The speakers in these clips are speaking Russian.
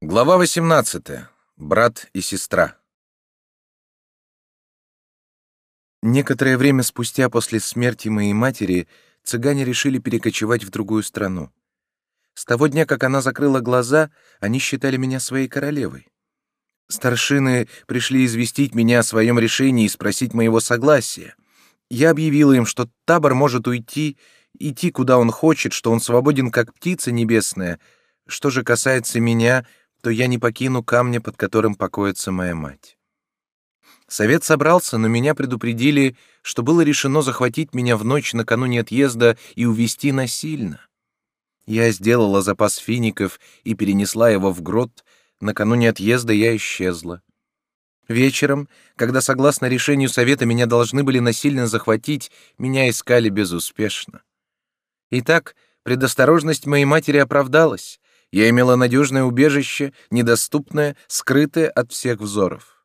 Глава 18. Брат и сестра. Некоторое время спустя после смерти моей матери цыгане решили перекочевать в другую страну. С того дня, как она закрыла глаза, они считали меня своей королевой. Старшины пришли известить меня о своем решении и спросить моего согласия. Я объявила им, что табор может уйти, идти куда он хочет, что он свободен, как птица небесная. Что же касается меня — то я не покину камня, под которым покоится моя мать. Совет собрался, но меня предупредили, что было решено захватить меня в ночь накануне отъезда и увести насильно. Я сделала запас фиников и перенесла его в грот. Накануне отъезда я исчезла. Вечером, когда, согласно решению совета, меня должны были насильно захватить, меня искали безуспешно. Итак, предосторожность моей матери оправдалась. Я имела надежное убежище, недоступное, скрытое от всех взоров.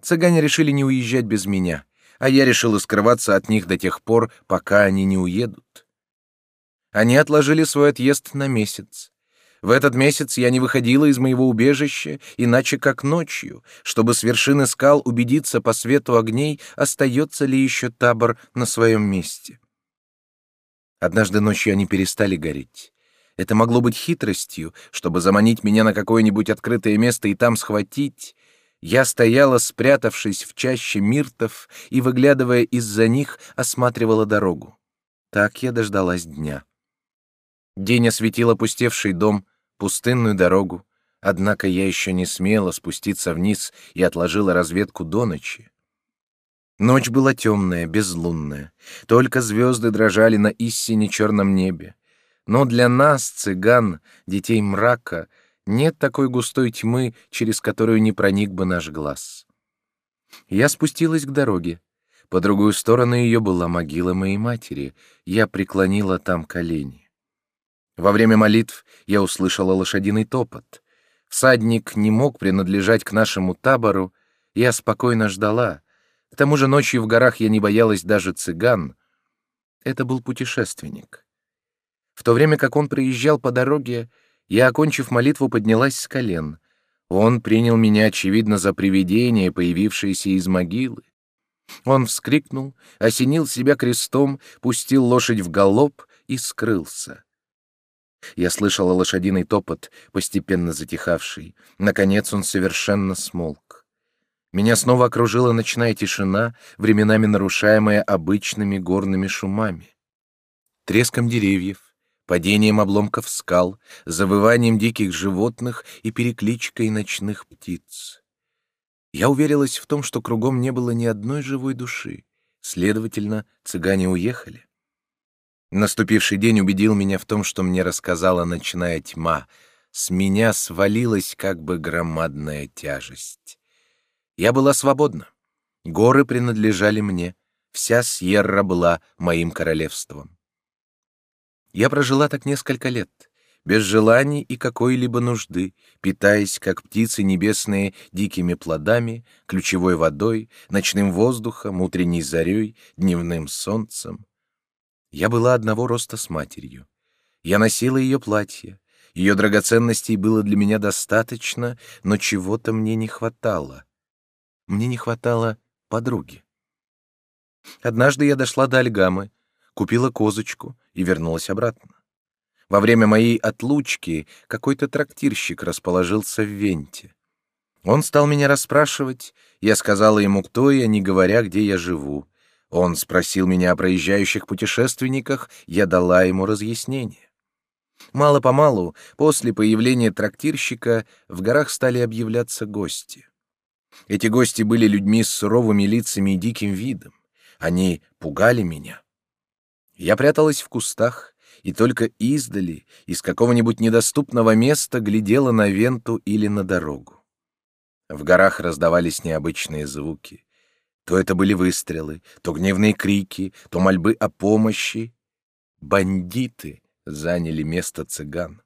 Цыгане решили не уезжать без меня, а я решила скрываться от них до тех пор, пока они не уедут. Они отложили свой отъезд на месяц. В этот месяц я не выходила из моего убежища, иначе как ночью, чтобы с вершины скал убедиться по свету огней, остается ли еще табор на своем месте. Однажды ночью они перестали гореть. Это могло быть хитростью, чтобы заманить меня на какое-нибудь открытое место и там схватить. Я стояла, спрятавшись в чаще миртов, и, выглядывая из-за них, осматривала дорогу. Так я дождалась дня. День осветил опустевший дом, пустынную дорогу, однако я еще не смела спуститься вниз и отложила разведку до ночи. Ночь была темная, безлунная, только звезды дрожали на истине черном небе. Но для нас, цыган, детей мрака, нет такой густой тьмы, через которую не проник бы наш глаз. Я спустилась к дороге. По другую сторону ее была могила моей матери. Я преклонила там колени. Во время молитв я услышала лошадиный топот. Всадник не мог принадлежать к нашему табору. Я спокойно ждала. К тому же ночью в горах я не боялась даже цыган. Это был путешественник. В то время как он приезжал по дороге, я, окончив молитву, поднялась с колен. Он принял меня, очевидно, за привидение, появившееся из могилы. Он вскрикнул, осенил себя крестом, пустил лошадь в галоп и скрылся. Я слышала лошадиный топот, постепенно затихавший. Наконец он совершенно смолк. Меня снова окружила ночная тишина, временами нарушаемая обычными горными шумами. Треском деревьев, падением обломков скал, завыванием диких животных и перекличкой ночных птиц. Я уверилась в том, что кругом не было ни одной живой души, следовательно, цыгане уехали. Наступивший день убедил меня в том, что мне рассказала ночная тьма. С меня свалилась как бы громадная тяжесть. Я была свободна. Горы принадлежали мне. Вся Сьерра была моим королевством. Я прожила так несколько лет, без желаний и какой-либо нужды, питаясь, как птицы небесные, дикими плодами, ключевой водой, ночным воздухом, утренней зарей, дневным солнцем. Я была одного роста с матерью. Я носила ее платье. Ее драгоценностей было для меня достаточно, но чего-то мне не хватало. Мне не хватало подруги. Однажды я дошла до Альгамы, купила козочку и вернулась обратно. Во время моей отлучки какой-то трактирщик расположился в Венте. Он стал меня расспрашивать, я сказала ему, кто я, не говоря, где я живу. Он спросил меня о проезжающих путешественниках, я дала ему разъяснение. Мало-помалу, после появления трактирщика, в горах стали объявляться гости. Эти гости были людьми с суровыми лицами и диким видом. Они пугали меня. Я пряталась в кустах и только издали, из какого-нибудь недоступного места, глядела на венту или на дорогу. В горах раздавались необычные звуки. То это были выстрелы, то гневные крики, то мольбы о помощи. Бандиты заняли место цыган.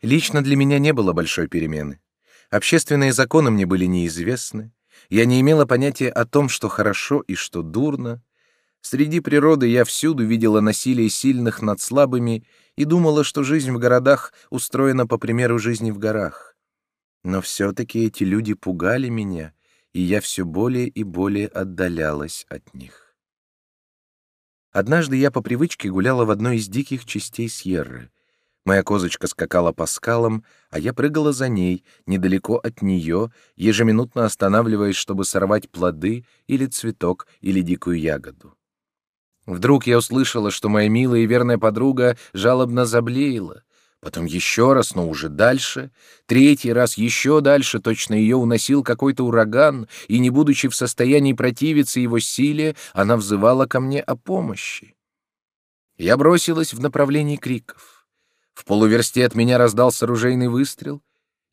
Лично для меня не было большой перемены. Общественные законы мне были неизвестны. Я не имела понятия о том, что хорошо и что дурно, Среди природы я всюду видела насилие сильных над слабыми и думала, что жизнь в городах устроена по примеру жизни в горах. Но все-таки эти люди пугали меня, и я все более и более отдалялась от них. Однажды я по привычке гуляла в одной из диких частей Сьерры. Моя козочка скакала по скалам, а я прыгала за ней, недалеко от нее, ежеминутно останавливаясь, чтобы сорвать плоды или цветок или дикую ягоду. Вдруг я услышала, что моя милая и верная подруга жалобно заблеяла. Потом еще раз, но уже дальше. Третий раз еще дальше, точно ее уносил какой-то ураган, и, не будучи в состоянии противиться его силе, она взывала ко мне о помощи. Я бросилась в направлении криков. В полуверсте от меня раздался оружейный выстрел.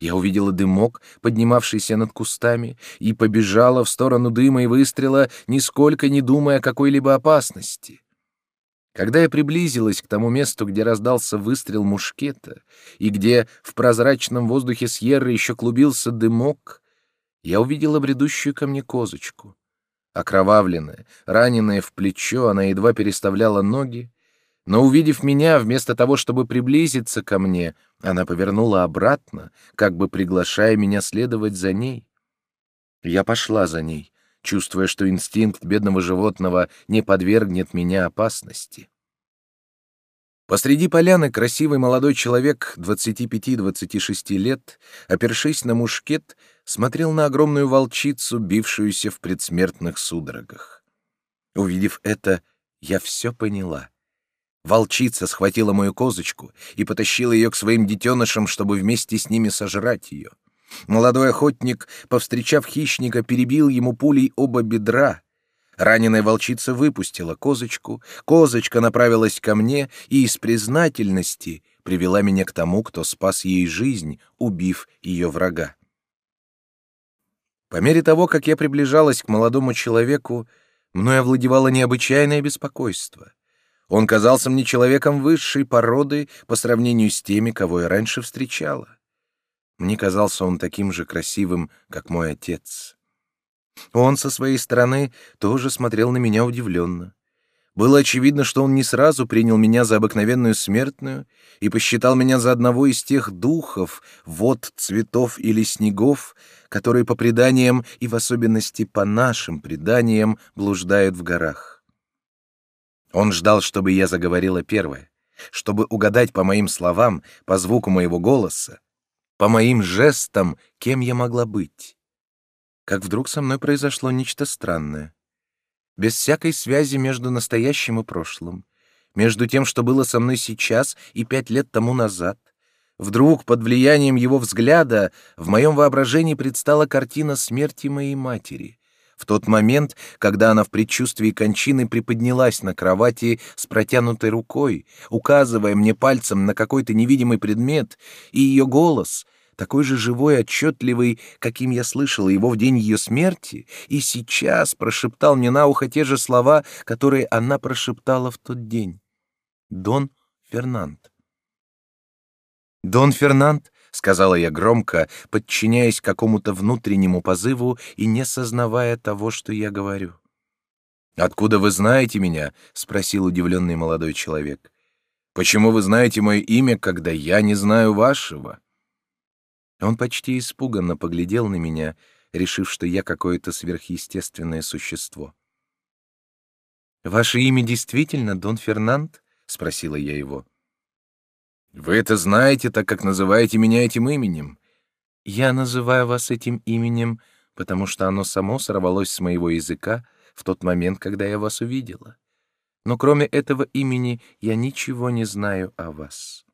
Я увидела дымок, поднимавшийся над кустами, и побежала в сторону дыма и выстрела, нисколько не думая о какой-либо опасности. Когда я приблизилась к тому месту, где раздался выстрел мушкета, и где в прозрачном воздухе Сьерры еще клубился дымок, я увидела бредущую ко мне козочку. Окровавленная, раненая в плечо, она едва переставляла ноги, но, увидев меня, вместо того, чтобы приблизиться ко мне, она повернула обратно, как бы приглашая меня следовать за ней. Я пошла за ней, чувствуя, что инстинкт бедного животного не подвергнет меня опасности. Посреди поляны красивый молодой человек 25-26 лет, опершись на мушкет, смотрел на огромную волчицу, бившуюся в предсмертных судорогах. Увидев это, я все поняла. Волчица схватила мою козочку и потащила ее к своим детенышам, чтобы вместе с ними сожрать ее. Молодой охотник, повстречав хищника, перебил ему пулей оба бедра. Раненая волчица выпустила козочку, козочка направилась ко мне и из признательности привела меня к тому, кто спас ей жизнь, убив ее врага. По мере того, как я приближалась к молодому человеку, мной овладевало необычайное беспокойство. Он казался мне человеком высшей породы по сравнению с теми, кого я раньше встречала. Мне казался он таким же красивым, как мой отец. Он со своей стороны тоже смотрел на меня удивленно. Было очевидно, что он не сразу принял меня за обыкновенную смертную и посчитал меня за одного из тех духов, вод, цветов или снегов, которые по преданиям и в особенности по нашим преданиям блуждают в горах. Он ждал, чтобы я заговорила первая, чтобы угадать по моим словам, по звуку моего голоса, по моим жестам, кем я могла быть. Как вдруг со мной произошло нечто странное. Без всякой связи между настоящим и прошлым, между тем, что было со мной сейчас и пять лет тому назад, вдруг под влиянием его взгляда в моем воображении предстала картина смерти моей матери — в тот момент, когда она в предчувствии кончины приподнялась на кровати с протянутой рукой, указывая мне пальцем на какой-то невидимый предмет, и ее голос, такой же живой отчетливый, каким я слышал его в день ее смерти, и сейчас прошептал мне на ухо те же слова, которые она прошептала в тот день. «Дон Фернанд». «Дон Фернанд — сказала я громко, подчиняясь какому-то внутреннему позыву и не сознавая того, что я говорю. «Откуда вы знаете меня?» — спросил удивленный молодой человек. «Почему вы знаете мое имя, когда я не знаю вашего?» Он почти испуганно поглядел на меня, решив, что я какое-то сверхъестественное существо. «Ваше имя действительно Дон Фернанд?» — спросила я его. Вы это знаете, так как называете меня этим именем. Я называю вас этим именем, потому что оно само сорвалось с моего языка в тот момент, когда я вас увидела. Но кроме этого имени я ничего не знаю о вас.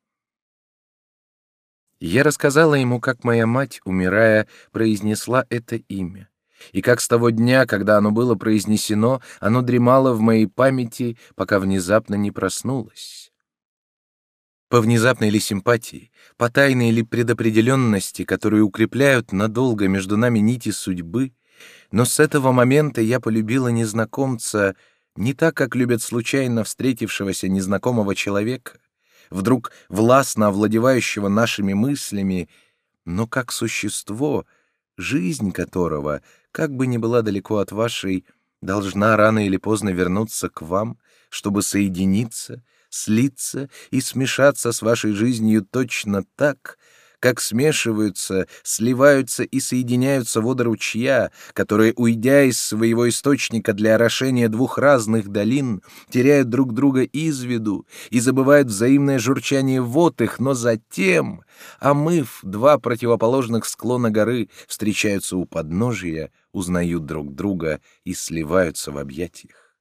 Я рассказала ему, как моя мать, умирая, произнесла это имя, и как с того дня, когда оно было произнесено, оно дремало в моей памяти, пока внезапно не проснулось. По внезапной ли симпатии, по тайной ли предопределенности, которые укрепляют надолго между нами нити судьбы, но с этого момента я полюбила незнакомца не так, как любят случайно встретившегося незнакомого человека, вдруг властно овладевающего нашими мыслями, но как существо, жизнь которого, как бы ни была далеко от вашей, должна рано или поздно вернуться к вам, чтобы соединиться, слиться и смешаться с вашей жизнью точно так, как смешиваются, сливаются и соединяются воды ручья, которые, уйдя из своего источника для орошения двух разных долин, теряют друг друга из виду и забывают взаимное журчание вод их, но затем, омыв два противоположных склона горы, встречаются у подножия, узнают друг друга и сливаются в объятиях.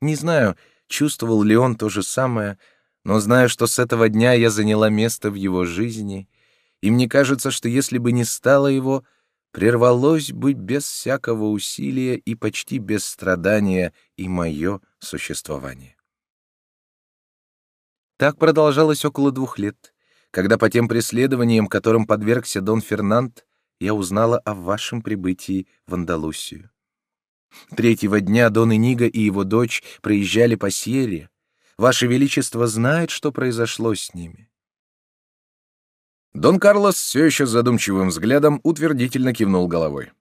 Не знаю, чувствовал ли он то же самое, но знаю, что с этого дня я заняла место в его жизни, и мне кажется, что если бы не стало его, прервалось бы без всякого усилия и почти без страдания и мое существование. Так продолжалось около двух лет, когда по тем преследованиям, которым подвергся Дон Фернанд, я узнала о вашем прибытии в Андалусию. Третьего дня Дон Иниго и его дочь проезжали по Сьерре, Ваше Величество знает, что произошло с ними». Дон Карлос все еще с задумчивым взглядом утвердительно кивнул головой.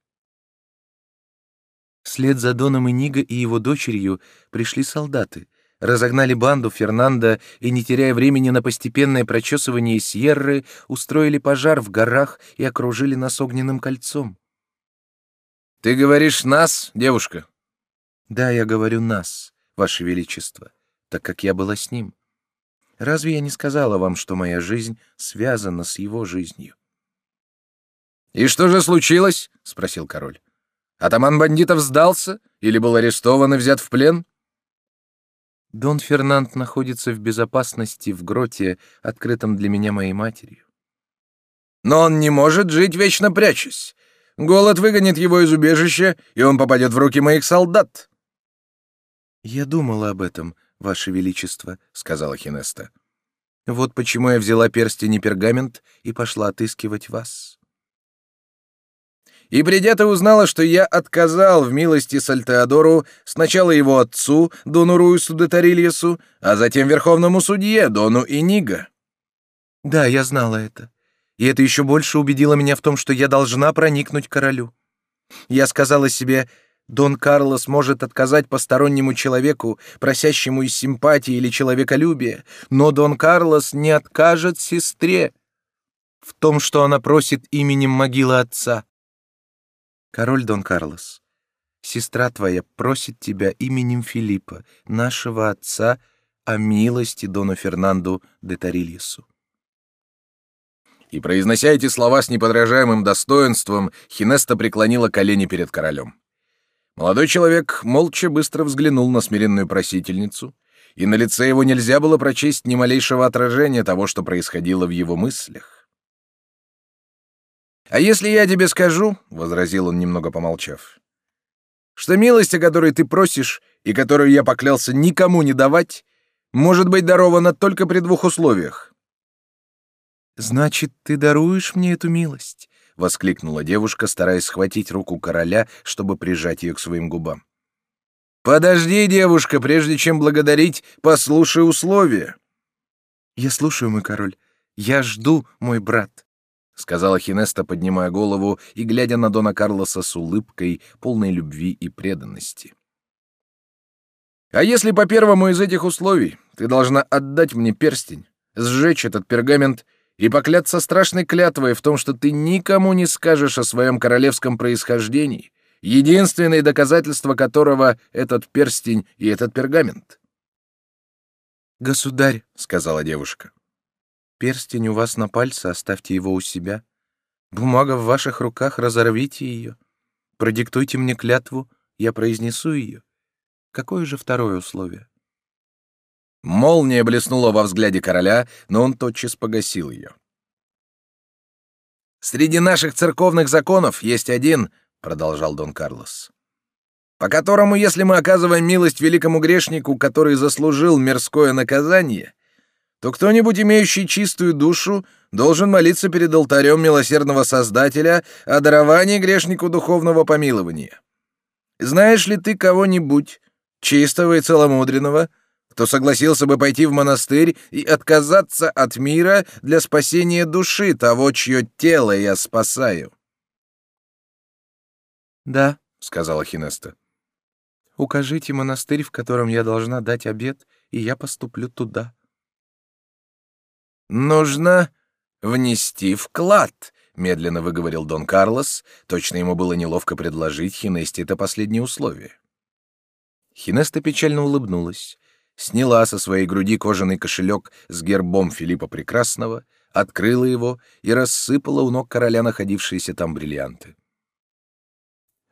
Вслед за Доном Иниго и его дочерью пришли солдаты, разогнали банду Фернанда и, не теряя времени на постепенное прочесывание Сьерры, устроили пожар в горах и окружили нас огненным кольцом. «Ты говоришь «нас», девушка?» «Да, я говорю «нас», Ваше Величество так как я была с ним. Разве я не сказала вам, что моя жизнь связана с его жизнью? «И что же случилось?» — спросил король. «Атаман бандитов сдался или был арестован и взят в плен?» Дон Фернанд находится в безопасности в гроте, открытом для меня моей матерью. «Но он не может жить вечно прячась. Голод выгонит его из убежища, и он попадет в руки моих солдат». Я думала об этом, Ваше Величество», — сказала Хинеста. «Вот почему я взяла перстень и пергамент и пошла отыскивать вас». И придя, ты узнала, что я отказал в милости Сальтеодору сначала его отцу, Дону Руису де Тарильесу, а затем верховному судье, Дону Иниго. Да, я знала это. И это еще больше убедило меня в том, что я должна проникнуть королю. Я сказала себе, Дон Карлос может отказать постороннему человеку, просящему из симпатии или человеколюбия, но Дон Карлос не откажет сестре в том, что она просит именем могилы отца. Король Дон Карлос, сестра твоя просит тебя именем Филиппа, нашего отца, о милости Дону Фернанду де Тарильесу. И, произнося эти слова с неподражаемым достоинством, Хинеста преклонила колени перед королем. Молодой человек молча быстро взглянул на смиренную просительницу, и на лице его нельзя было прочесть ни малейшего отражения того, что происходило в его мыслях. «А если я тебе скажу, — возразил он, немного помолчав, — что милость, о которой ты просишь и которую я поклялся никому не давать, может быть дарована только при двух условиях?» «Значит, ты даруешь мне эту милость?» — воскликнула девушка, стараясь схватить руку короля, чтобы прижать ее к своим губам. «Подожди, девушка, прежде чем благодарить, послушай условия». «Я слушаю, мой король. Я жду, мой брат», — сказала Хинеста, поднимая голову и глядя на Дона Карлоса с улыбкой, полной любви и преданности. «А если по первому из этих условий ты должна отдать мне перстень, сжечь этот пергамент — и покляться страшной клятвой в том, что ты никому не скажешь о своем королевском происхождении, единственное доказательство которого — этот перстень и этот пергамент. «Государь», — сказала девушка, — «перстень у вас на пальце, оставьте его у себя. Бумага в ваших руках, разорвите ее. Продиктуйте мне клятву, я произнесу ее. Какое же второе условие?» Молния блеснула во взгляде короля, но он тотчас погасил ее. «Среди наших церковных законов есть один», — продолжал Дон Карлос, «по которому, если мы оказываем милость великому грешнику, который заслужил мирское наказание, то кто-нибудь, имеющий чистую душу, должен молиться перед алтарем милосердного Создателя о даровании грешнику духовного помилования. Знаешь ли ты кого-нибудь, чистого и целомудренного, — кто согласился бы пойти в монастырь и отказаться от мира для спасения души того, чье тело я спасаю. Да, сказала Хинеста. Укажите монастырь, в котором я должна дать обед, и я поступлю туда. Нужно внести вклад, медленно выговорил Дон Карлос. Точно ему было неловко предложить Хинесте это последнее условие. Хинеста печально улыбнулась, сняла со своей груди кожаный кошелек с гербом Филиппа Прекрасного, открыла его и рассыпала у ног короля находившиеся там бриллианты.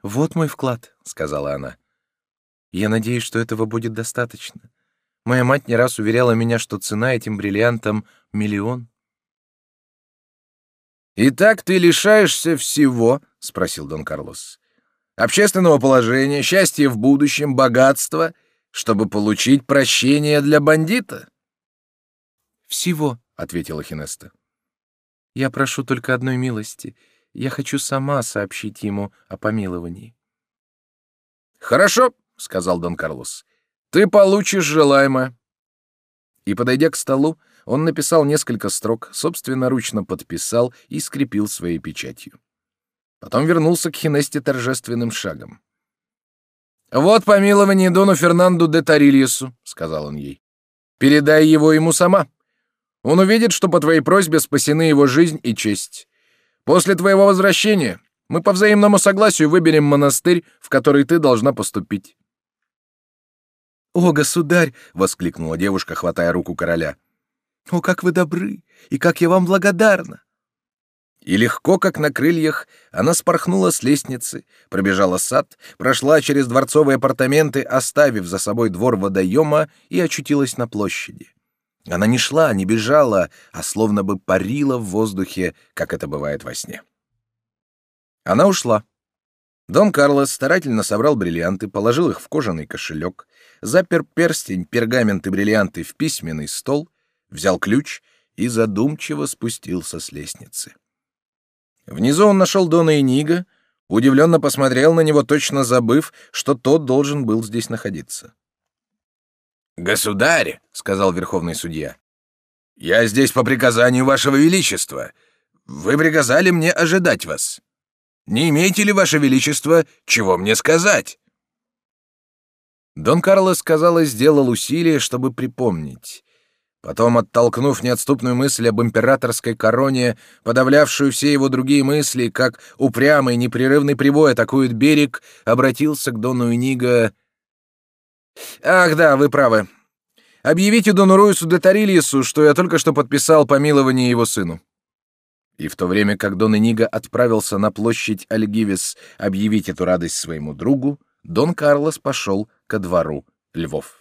«Вот мой вклад», — сказала она. «Я надеюсь, что этого будет достаточно. Моя мать не раз уверяла меня, что цена этим бриллиантам — миллион». «Итак ты лишаешься всего?» — спросил Дон Карлос. «Общественного положения, счастья в будущем, богатства, чтобы получить прощение для бандита?» «Всего», — ответила Хинеста. «Я прошу только одной милости — я хочу сама сообщить ему о помиловании. Хорошо, сказал Дон Карлос. Ты получишь желаемое. И подойдя к столу, он написал несколько строк, собственноручно подписал и скрепил своей печатью. Потом вернулся к Хинесте торжественным шагом. «Вот помилование Дону Фернанду де Тарильесу», — сказал он ей. «Передай его ему сама. Он увидит, что по твоей просьбе спасены его жизнь и честь. После твоего возвращения мы по взаимному согласию выберем монастырь, в который ты должна поступить». «О, государь!» — воскликнула девушка, хватая руку короля. «О, как вы добры! И как я вам благодарна!» И легко, как на крыльях, она спорхнула с лестницы, пробежала сад, прошла через дворцовые апартаменты, оставив за собой двор водоема и очутилась на площади. Она не шла, не бежала, а словно бы парила в воздухе, как это бывает во сне. Она ушла. Дон Карлос старательно собрал бриллианты, положил их в кожаный кошелек, запер перстень, пергамент и бриллианты в письменный стол, взял ключ и задумчиво спустился с лестницы. Внизу он нашел Дона Инига, удивленно посмотрел на него, точно забыв, что тот должен был здесь находиться. «Государь», — сказал верховный судья, — «я здесь по приказанию вашего величества. Вы приказали мне ожидать вас. Не имеете ли, ваше величество, чего мне сказать?» Дон Карлос, казалось, сделал усилие, чтобы припомнить. Потом, оттолкнув неотступную мысль об императорской короне, подавлявшую все его другие мысли, как упрямый непрерывный прибой атакует берег, обратился к Дону Иниго Ах, да, вы правы. Объявите Дону Руису де Тарильесу, что я только что подписал помилование его сыну. И в то время, как Дон Эниго отправился на площадь Альгивес объявить эту радость своему другу, Дон Карлос пошел ко двору львов.